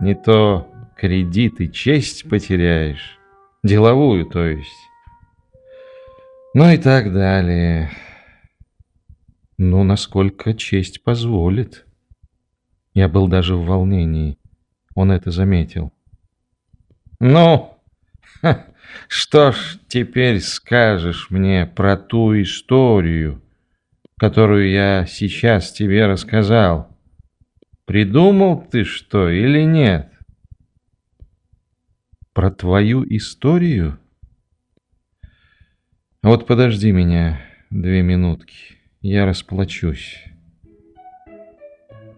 не то кредит и честь потеряешь. Деловую, то есть. Ну и так далее. Ну, насколько честь позволит. Я был даже в волнении. Он это заметил. Ну, ха, что ж теперь скажешь мне про ту историю, которую я сейчас тебе рассказал? Придумал ты что или нет? Про твою историю? Вот подожди меня две минутки, я расплачусь.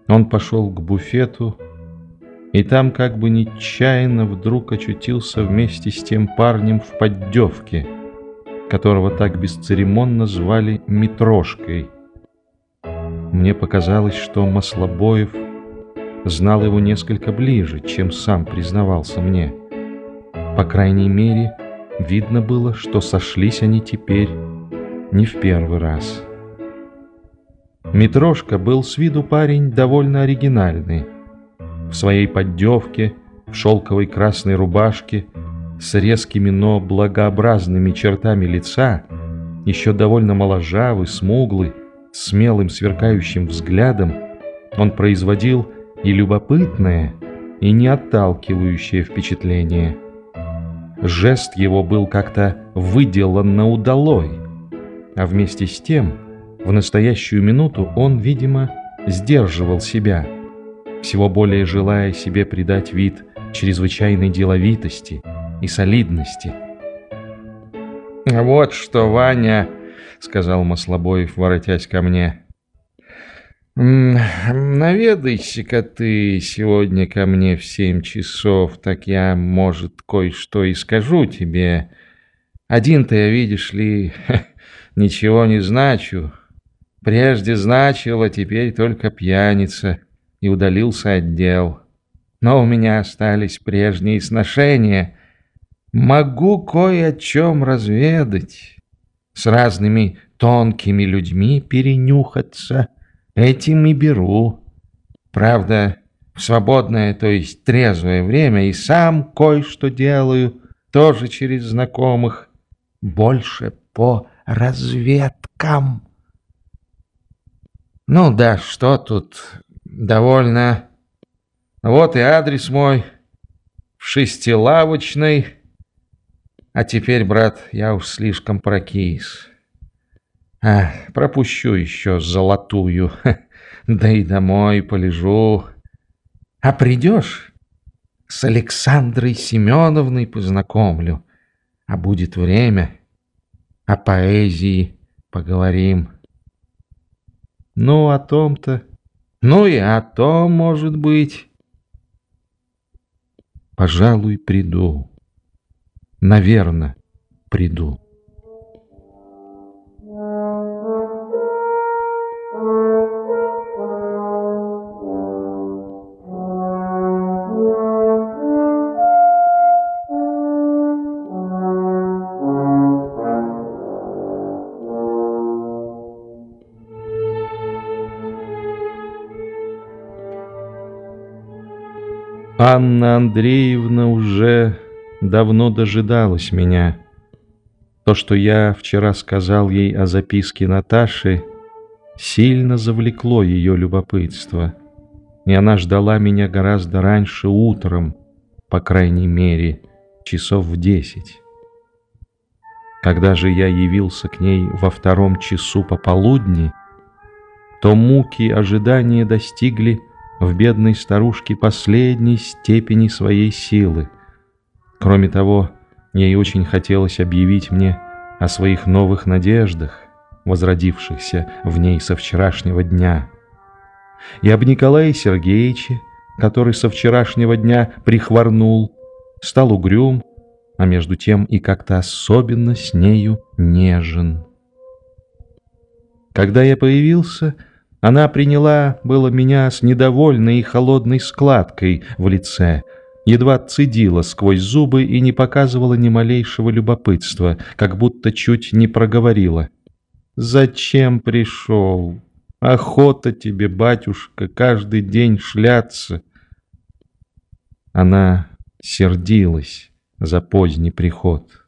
Он пошел к буфету, и там как бы нечаянно вдруг очутился вместе с тем парнем в поддевке, которого так бесцеремонно звали Митрошкой. Мне показалось, что Маслобоев знал его несколько ближе, чем сам признавался мне. По крайней мере, видно было, что сошлись они теперь не в первый раз. Митрошка был с виду парень довольно оригинальный. В своей поддевке, в шелковой красной рубашке, с резкими, но благообразными чертами лица, еще довольно моложавый, смуглый, смелым сверкающим взглядом, он производил и любопытное, и не отталкивающее впечатление. Жест его был как-то выделанно удалой, а вместе с тем – в настоящую минуту он, видимо, сдерживал себя, всего более желая себе придать вид чрезвычайной деловитости и солидности. «Вот что, Ваня!» — сказал Маслобоев, воротясь ко мне. «Наведайся-ка ты сегодня ко мне в семь часов, так я, может, кое-что и скажу тебе. Один-то я, видишь ли, ничего не значу, Прежде значило, теперь только пьяница, и удалился отдел. Но у меня остались прежние сношения. Могу кое о чем разведать. С разными тонкими людьми перенюхаться. Этим и беру. Правда, в свободное, то есть трезвое время и сам кое-что делаю, тоже через знакомых. Больше по разведкам. Ну да, что тут, довольно. Вот и адрес мой, в шестилавочной. А теперь, брат, я уж слишком прокис. А, пропущу еще золотую, да и домой полежу. А придешь, с Александрой Семеновной познакомлю. А будет время, о поэзии поговорим. Ну, о том-то. Ну и о том, может быть. Пожалуй, приду. Наверно, приду. Анна Андреевна уже давно дожидалась меня. То, что я вчера сказал ей о записке Наташи, сильно завлекло ее любопытство, и она ждала меня гораздо раньше утром, по крайней мере, часов в десять. Когда же я явился к ней во втором часу пополудни, то муки ожидания достигли в бедной старушке последней степени своей силы. Кроме того, ей очень хотелось объявить мне о своих новых надеждах, возродившихся в ней со вчерашнего дня. И об Николае Сергеевиче, который со вчерашнего дня прихворнул, стал угрюм, а между тем и как-то особенно с нею нежен. Когда я появился, она приняла было меня с недовольной и холодной складкой в лице, едва цедила сквозь зубы и не показывала ни малейшего любопытства, как будто чуть не проговорила. «Зачем пришел? Охота тебе, батюшка, каждый день шляться». Она сердилась за поздний приход.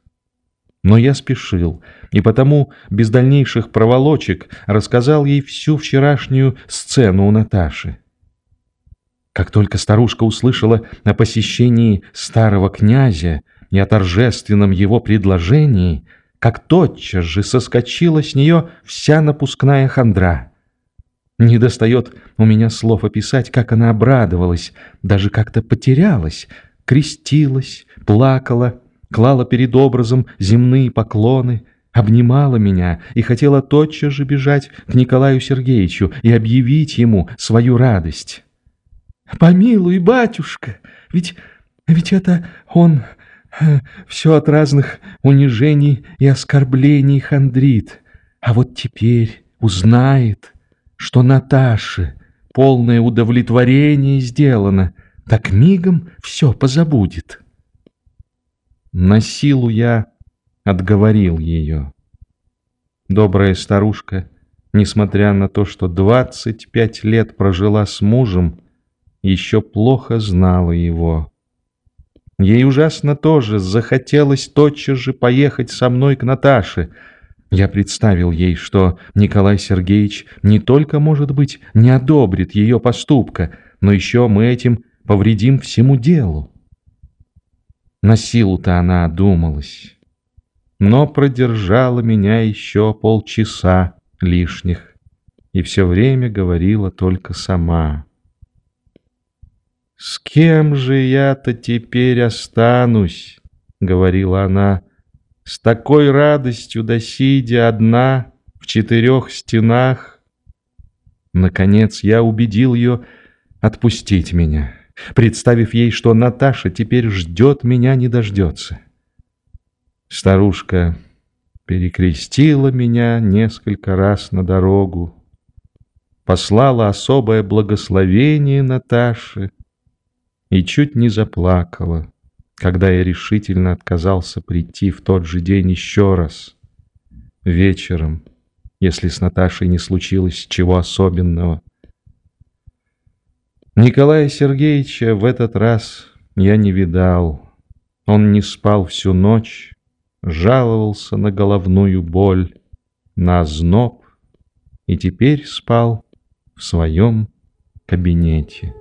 Но я спешил, и потому без дальнейших проволочек рассказал ей всю вчерашнюю сцену у Наташи. Как только старушка услышала о посещении старого князя и о торжественном его предложении, как тотчас же соскочила с нее вся напускная хандра. Не достает у меня слов описать, как она обрадовалась, даже как-то потерялась, крестилась, плакала, клала перед образом земные поклоны, обнимала меня и хотела тотчас же бежать к Николаю Сергеевичу и объявить ему свою радость. «Помилуй, батюшка, ведь, ведь это он э, все от разных унижений и оскорблений хандрит, а вот теперь узнает, что Наташе полное удовлетворение сделано, так мигом все позабудет». На силу я отговорил ее. Добрая старушка, несмотря на то, что двадцать пять лет прожила с мужем, еще плохо знала его. Ей ужасно тоже захотелось тотчас же поехать со мной к Наташе. Я представил ей, что Николай Сергеевич не только, может быть, не одобрит ее поступка, но еще мы этим повредим всему делу. На силу-то она одумалась, но продержала меня еще полчаса лишних и все время говорила только сама. «С кем же я-то теперь останусь?» — говорила она, — «с такой радостью да сидя одна в четырех стенах». Наконец я убедил ее отпустить меня представив ей, что Наташа теперь ждет меня, не дождется. Старушка перекрестила меня несколько раз на дорогу, послала особое благословение Наташе и чуть не заплакала, когда я решительно отказался прийти в тот же день еще раз, вечером, если с Наташей не случилось чего особенного. Николая Сергеевича в этот раз я не видал. Он не спал всю ночь, жаловался на головную боль, на озноб и теперь спал в своем кабинете.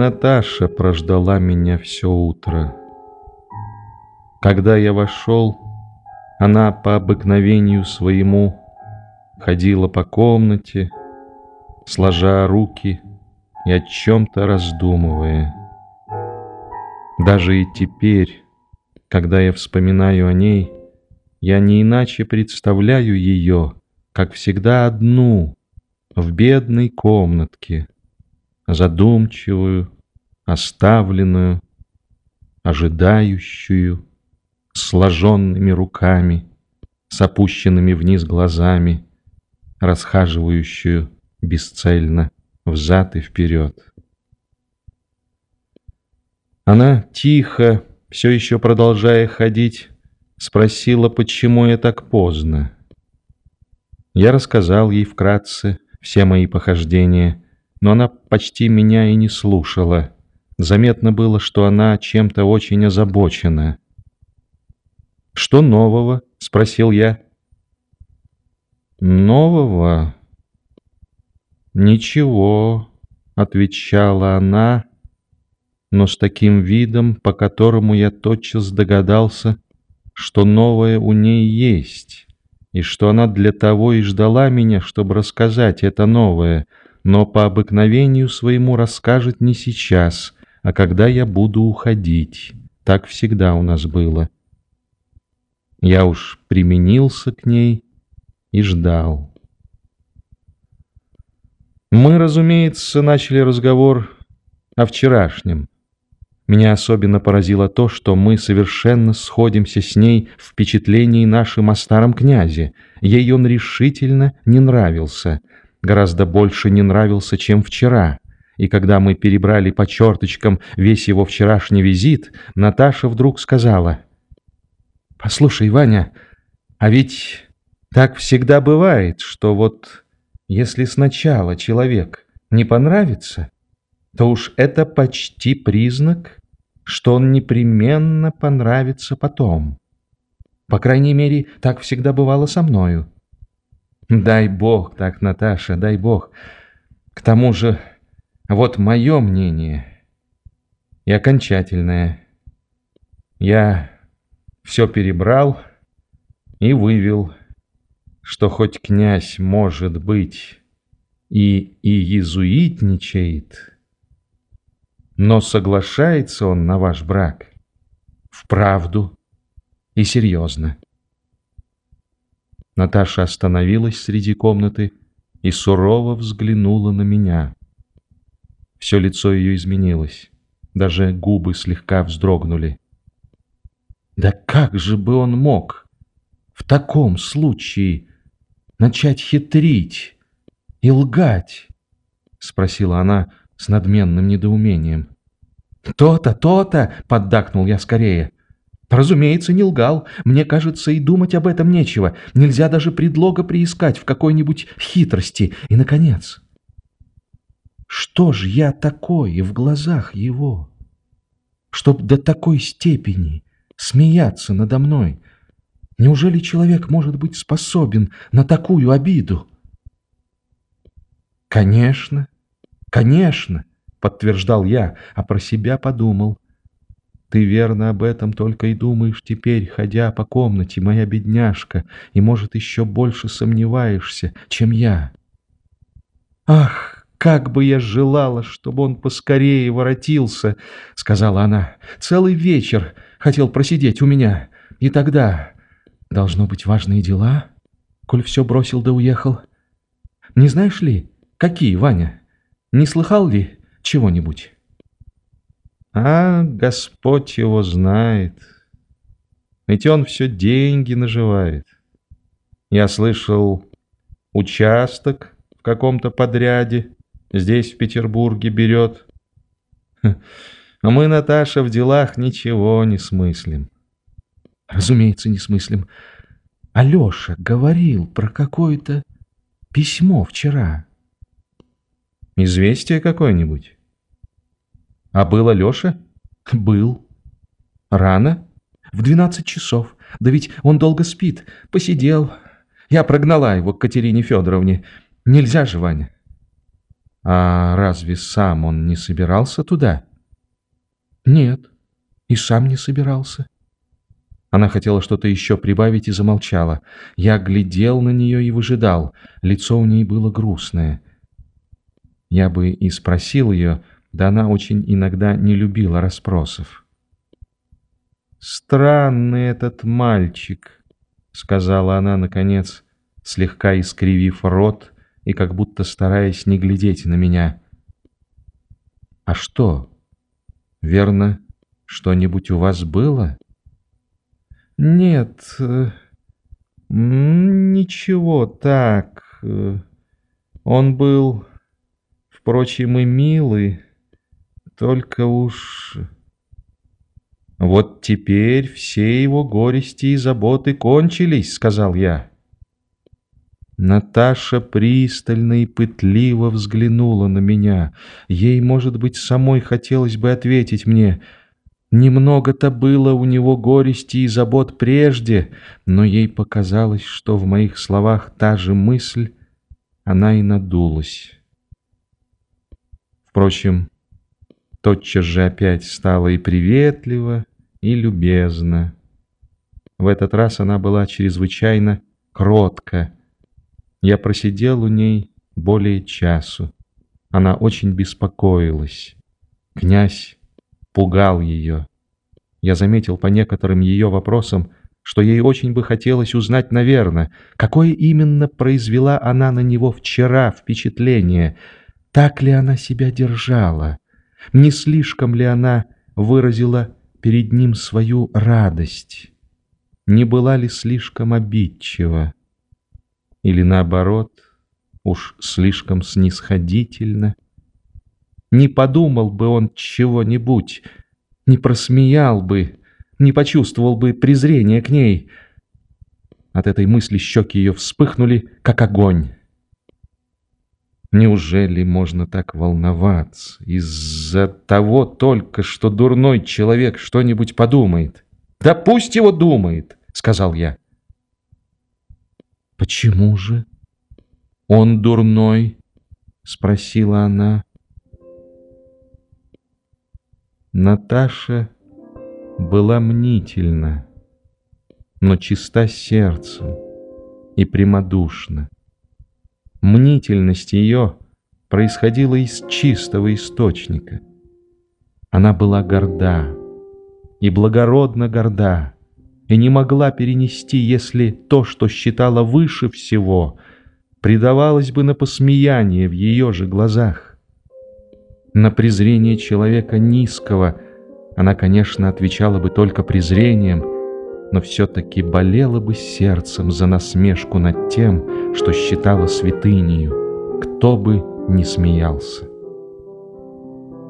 Наташа прождала меня все утро. Когда я вошел, она по обыкновению своему ходила по комнате, сложа руки и о чем-то раздумывая. Даже и теперь, когда я вспоминаю о ней, я не иначе представляю ее, как всегда одну, в бедной комнатке, задумчивую, оставленную, ожидающую, сложенными руками, с опущенными вниз глазами, расхаживающую бесцельно взад и вперед. Она тихо, все еще продолжая ходить, спросила, почему я так поздно. Я рассказал ей вкратце все мои похождения, но она почти меня и не слушала. Заметно было, что она чем-то очень озабочена. «Что нового?» — спросил я. «Нового?» «Ничего», — отвечала она, но с таким видом, по которому я тотчас догадался, что новое у ней есть, и что она для того и ждала меня, чтобы рассказать это новое — но по обыкновению своему расскажет не сейчас, а когда я буду уходить. Так всегда у нас было. Я уж применился к ней и ждал. Мы, разумеется, начали разговор о вчерашнем. Меня особенно поразило то, что мы совершенно сходимся с ней в впечатлении нашим о старом князе. Ей он решительно не нравился, гораздо больше не нравился, чем вчера. И когда мы перебрали по черточкам весь его вчерашний визит, Наташа вдруг сказала, «Послушай, Ваня, а ведь так всегда бывает, что вот если сначала человек не понравится, то уж это почти признак, что он непременно понравится потом. По крайней мере, так всегда бывало со мною. Дай бог так, Наташа, дай бог. К тому же, вот мое мнение и окончательное. Я все перебрал и вывел, что хоть князь, может быть, и, и езуитничает, но соглашается он на ваш брак вправду и серьезно. Наташа остановилась среди комнаты и сурово взглянула на меня. Все лицо ее изменилось, даже губы слегка вздрогнули. Да как же бы он мог в таком случае начать хитрить и лгать? Спросила она с надменным недоумением. «То-то, то-то!» — поддакнул я скорее. «Разумеется, не лгал. Мне кажется, и думать об этом нечего. Нельзя даже предлога приискать в какой-нибудь хитрости. И, наконец, что ж я такое в глазах его? Чтоб до такой степени смеяться надо мной. Неужели человек может быть способен на такую обиду?» «Конечно, «Конечно!» — подтверждал я, а про себя подумал. «Ты верно об этом только и думаешь теперь, ходя по комнате, моя бедняжка, и, может, еще больше сомневаешься, чем я». «Ах, как бы я желала, чтобы он поскорее воротился!» — сказала она. «Целый вечер хотел просидеть у меня, и тогда...» «Должно быть важные дела, коль все бросил да уехал. Не знаешь ли, какие, Ваня?» Не слыхал ли чего-нибудь? А Господь его знает. Ведь он все деньги наживает. Я слышал, участок в каком-то подряде здесь, в Петербурге, берет. А мы, Наташа, в делах ничего не смыслим. Разумеется, не смыслим. Алеша говорил про какое-то письмо вчера. Известие какое-нибудь? А был Алеша? Был. Рано? В двенадцать часов. Да ведь он долго спит. Посидел. Я прогнала его к Катерине Федоровне. Нельзя же, Ваня. А разве сам он не собирался туда? Нет, и сам не собирался. Она хотела что-то еще прибавить и замолчала. Я глядел на нее и выжидал. Лицо у ней было грустное. Я бы и спросил ее, да она очень иногда не любила расспросов. «Странный этот мальчик», — сказала она, наконец, слегка искривив рот и как будто стараясь не глядеть на меня. «А что? Верно, что-нибудь у вас было?» «Нет, э, ничего, так. Э, он был Впрочем, и милый, только уж... «Вот теперь все его горести и заботы кончились», — сказал я. Наташа пристально и пытливо взглянула на меня. Ей, может быть, самой хотелось бы ответить мне. Немного-то было у него горести и забот прежде, но ей показалось, что в моих словах та же мысль, она и надулась. Впрочем, тотчас же опять стала и приветлива, и любезна. В этот раз она была чрезвычайно кротка. Я просидел у ней более часу. Она очень беспокоилась. Князь пугал ее. Я заметил по некоторым ее вопросам, что ей очень бы хотелось узнать, наверное, какое именно произвела она на него вчера впечатление — Так ли она себя держала? Не слишком ли она выразила перед ним свою радость? Не была ли слишком обидчива? Или наоборот, уж слишком снисходительно? Не подумал бы он чего-нибудь, не просмеял бы, не почувствовал бы презрения к ней. От этой мысли щеки ее вспыхнули, как огонь. Неужели можно так волноваться из-за того только, что дурной человек что-нибудь подумает? Да пусть его думает, сказал я. Почему же? Он дурной? Спросила она. Наташа была мнительна, но чиста сердцем и прямодушна. Мнительность ее происходила из чистого источника. Она была горда и благородно горда, и не могла перенести, если то, что считала выше всего, предавалось бы на посмеяние в ее же глазах. На презрение человека низкого она, конечно, отвечала бы только презрением, но все-таки болела бы сердцем за насмешку над тем, что считала святынею, кто бы не смеялся.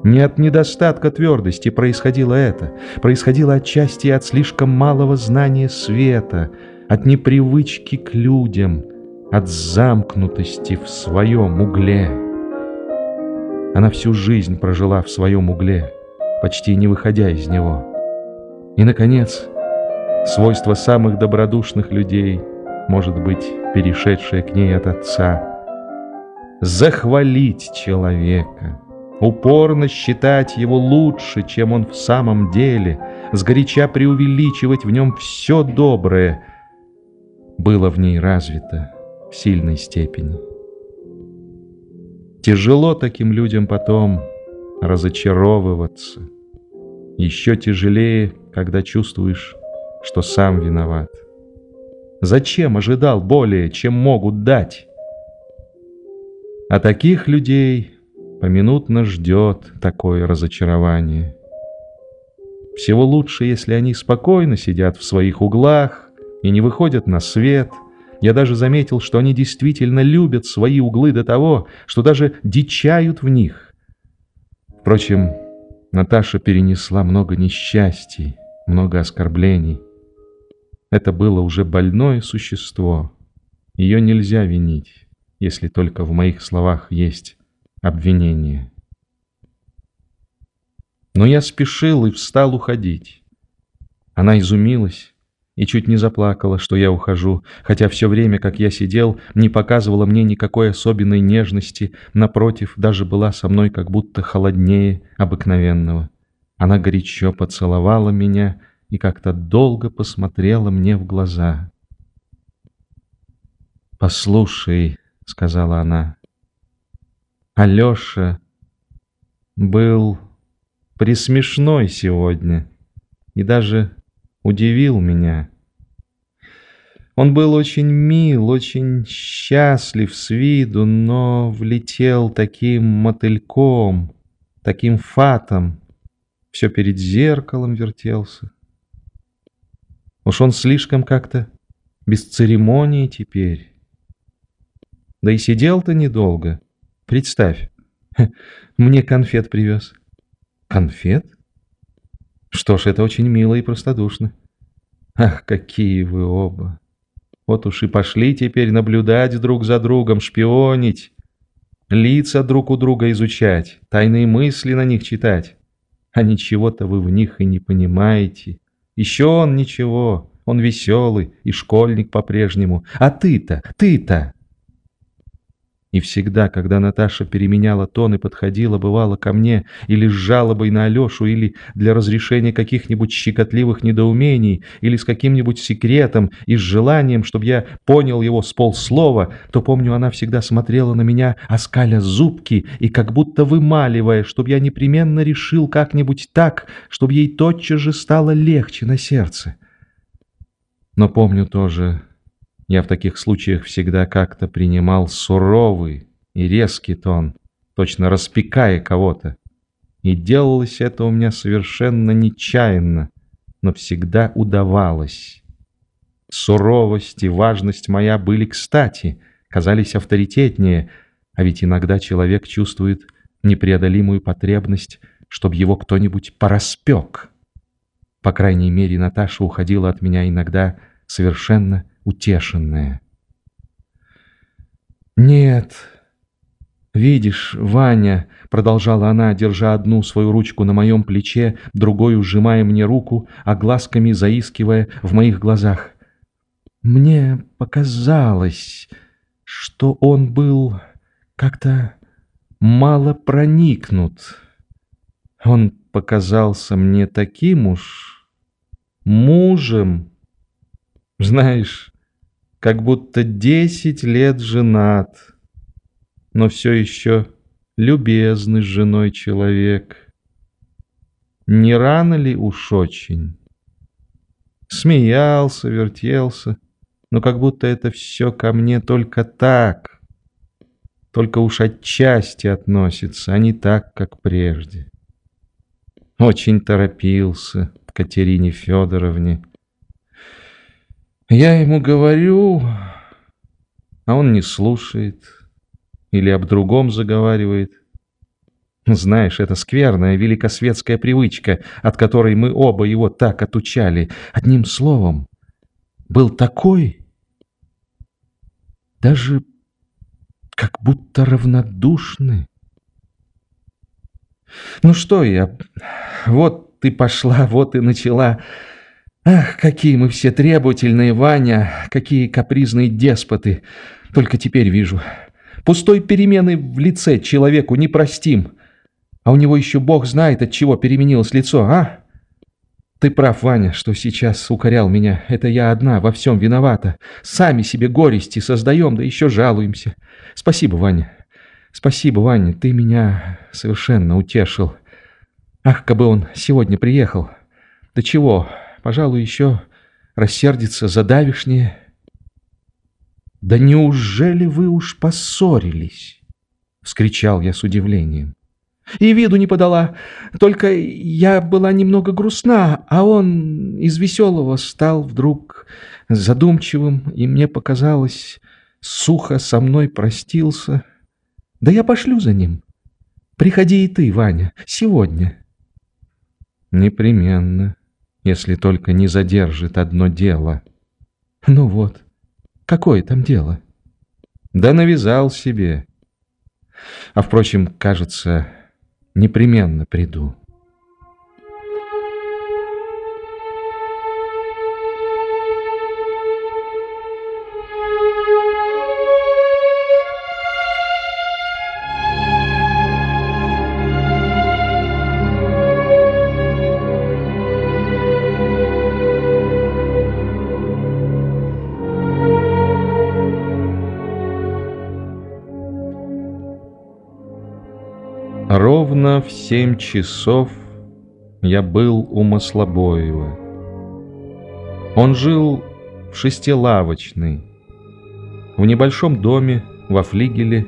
Не от недостатка твердости происходило это, происходило отчасти от слишком малого знания света, от непривычки к людям, от замкнутости в своем угле. Она всю жизнь прожила в своем угле, почти не выходя из него. И, наконец, свойство самых добродушных людей, может быть, перешедшее к ней от отца, захвалить человека, упорно считать его лучше, чем он в самом деле, сгоряча преувеличивать в нем все доброе, было в ней развито в сильной степени. Тяжело таким людям потом разочаровываться. Еще тяжелее, когда чувствуешь, что сам виноват. Зачем ожидал более, чем могут дать? А таких людей поминутно ждет такое разочарование. Всего лучше, если они спокойно сидят в своих углах и не выходят на свет – я даже заметил, что они действительно любят свои углы до того, что даже дичают в них. Впрочем, Наташа перенесла много несчастий, много оскорблений. Это было уже больное существо. Ее нельзя винить, если только в моих словах есть обвинение. Но я спешил и встал уходить. Она изумилась и чуть не заплакала, что я ухожу, хотя все время, как я сидел, не показывала мне никакой особенной нежности, напротив, даже была со мной как будто холоднее обыкновенного. Она горячо поцеловала меня и как-то долго посмотрела мне в глаза. «Послушай», — сказала она, — «Алеша был присмешной сегодня и даже удивил меня. Он был очень мил, очень счастлив с виду, но влетел таким мотыльком, таким фатом, все перед зеркалом вертелся. Уж он слишком как-то без церемонии теперь. Да и сидел-то недолго. Представь, мне конфет привез. Конфет? Что ж, это очень мило и простодушно. Ах, какие вы оба! Вот уж и пошли теперь наблюдать друг за другом, шпионить, лица друг у друга изучать, тайные мысли на них читать. А ничего-то вы в них и не понимаете. Еще он ничего, он веселый и школьник по-прежнему. А ты-то, ты-то... И всегда, когда Наташа переменяла тон и подходила, бывало, ко мне, или с жалобой на Алешу, или для разрешения каких-нибудь щекотливых недоумений, или с каким-нибудь секретом и с желанием, чтобы я понял его с полслова, то, помню, она всегда смотрела на меня, оскаля зубки, и как будто вымаливая, чтобы я непременно решил как-нибудь так, чтобы ей тотчас же стало легче на сердце. Но помню тоже я в таких случаях всегда как-то принимал суровый и резкий тон, точно распекая кого-то. И делалось это у меня совершенно нечаянно, но всегда удавалось. Суровость и важность моя были кстати, казались авторитетнее, а ведь иногда человек чувствует непреодолимую потребность, чтобы его кто-нибудь пораспек. По крайней мере, Наташа уходила от меня иногда совершенно утешенная. «Нет, видишь, Ваня», — продолжала она, держа одну свою ручку на моем плече, другую сжимая мне руку, а глазками заискивая в моих глазах. «Мне показалось, что он был как-то мало проникнут. Он показался мне таким уж мужем, знаешь, как будто десять лет женат, но все еще любезный с женой человек. Не рано ли уж очень? Смеялся, вертелся, но как будто это все ко мне только так, только уж отчасти относится, а не так, как прежде. Очень торопился Катерине Федоровне. Я ему говорю, а он не слушает или об другом заговаривает. Знаешь, это скверная великосветская привычка, от которой мы оба его так отучали. Одним словом, был такой, даже как будто равнодушны. Ну что я, вот ты пошла, вот и начала. Ах, какие мы все требовательные, Ваня, какие капризные деспоты. Только теперь вижу. Пустой перемены в лице человеку непростим. А у него еще бог знает, от чего переменилось лицо, а? Ты прав, Ваня, что сейчас укорял меня. Это я одна во всем виновата. Сами себе горести создаем, да еще жалуемся. Спасибо, Ваня. Спасибо, Ваня, ты меня совершенно утешил. Ах, кабы он сегодня приехал. Да чего, пожалуй, еще рассердится за давишнее. Да неужели вы уж поссорились? Вскричал я с удивлением и виду не подала. Только я была немного грустна, а он из веселого стал вдруг задумчивым, и мне показалось, сухо со мной простился. Да я пошлю за ним. Приходи и ты, Ваня, сегодня. Непременно, если только не задержит одно дело. Ну вот, какое там дело? Да навязал себе. А, впрочем, кажется, непременно приду. Ровно в семь часов я был у Маслобоева. Он жил в шестилавочной, в небольшом доме во флигеле,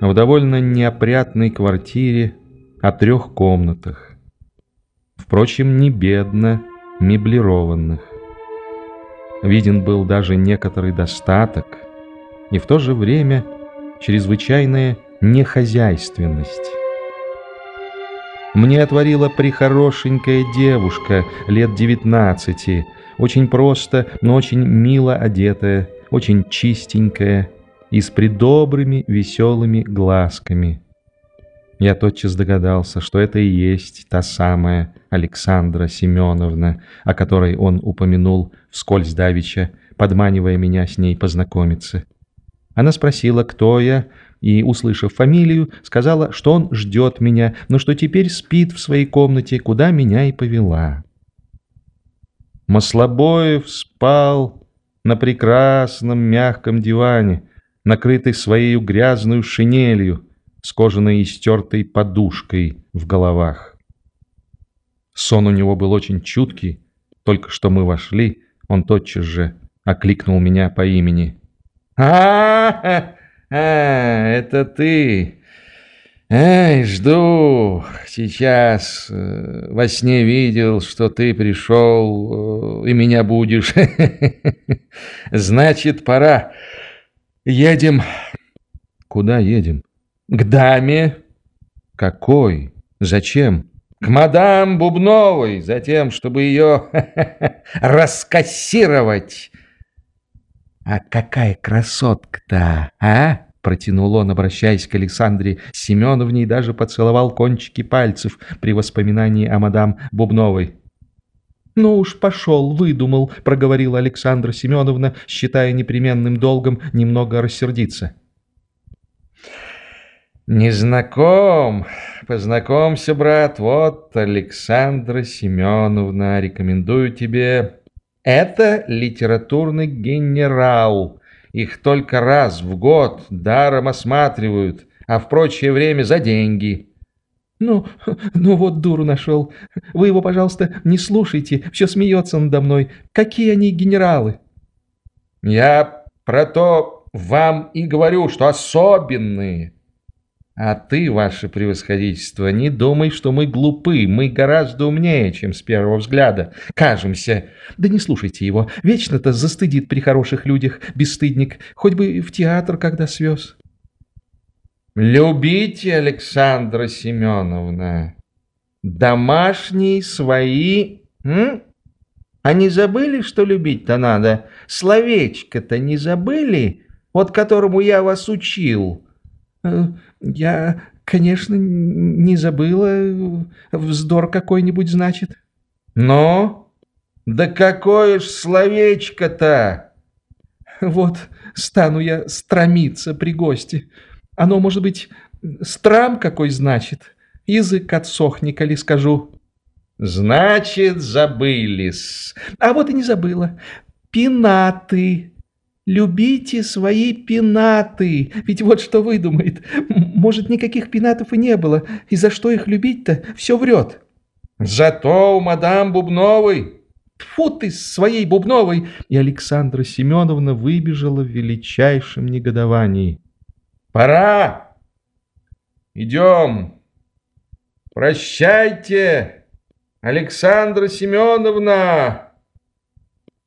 в довольно неопрятной квартире о трех комнатах. Впрочем, не бедно меблированных. Виден был даже некоторый достаток и в то же время чрезвычайная нехозяйственность. Мне отворила прихорошенькая девушка лет девятнадцати, очень просто, но очень мило одетая, очень чистенькая и с придобрыми веселыми глазками. Я тотчас догадался, что это и есть та самая Александра Семеновна, о которой он упомянул вскользь давеча, подманивая меня с ней познакомиться. Она спросила, кто я, и, услышав фамилию, сказала, что он ждет меня, но что теперь спит в своей комнате, куда меня и повела. Маслобоев спал на прекрасном мягком диване, накрытый своей грязную шинелью с кожаной и стертой подушкой в головах. Сон у него был очень чуткий, только что мы вошли, он тотчас же окликнул меня по имени. а, -а, -а, «А, это ты! Эй, жду. Сейчас э, во сне видел, что ты пришел э, и меня будешь. Значит, пора. Едем. Куда едем? К даме. Какой? Зачем? К мадам Бубновой, затем, чтобы ее раскассировать. А какая красотка-то, а? Протянул он, обращаясь к Александре Семеновне, и даже поцеловал кончики пальцев при воспоминании о мадам Бубновой. «Ну уж пошел, выдумал», — проговорила Александра Семеновна, считая непременным долгом немного рассердиться. «Не знаком. Познакомься, брат. Вот Александра Семеновна. Рекомендую тебе. Это литературный генерал. Их только раз в год даром осматривают, а в прочее время за деньги». «Ну, ну вот дуру нашел. Вы его, пожалуйста, не слушайте. Все смеется надо мной. Какие они генералы?» «Я про то вам и говорю, что особенные». А ты, ваше превосходительство, не думай, что мы глупы, мы гораздо умнее, чем с первого взгляда. Кажемся. Да не слушайте его, вечно-то застыдит при хороших людях, бесстыдник, хоть бы в театр когда свез. Любите, Александра Семеновна, домашние свои... М? А не забыли, что любить-то надо? Словечко-то не забыли, вот которому я вас учил?» «Я, конечно, не забыла. Вздор какой-нибудь, значит». «Ну? Да какое ж словечко-то!» «Вот стану я стромиться при гости. Оно, может быть, страм какой значит? Язык отсохни, коли скажу». «Значит, забылись». «А вот и не забыла. Пинаты». Любите свои пенаты, ведь вот что выдумает. Может, никаких пенатов и не было, и за что их любить-то, все врет. Зато у мадам Бубновой... Тьфу ты с своей Бубновой! И Александра Семеновна выбежала в величайшем негодовании. Пора! Идем! Прощайте, Александра Семеновна!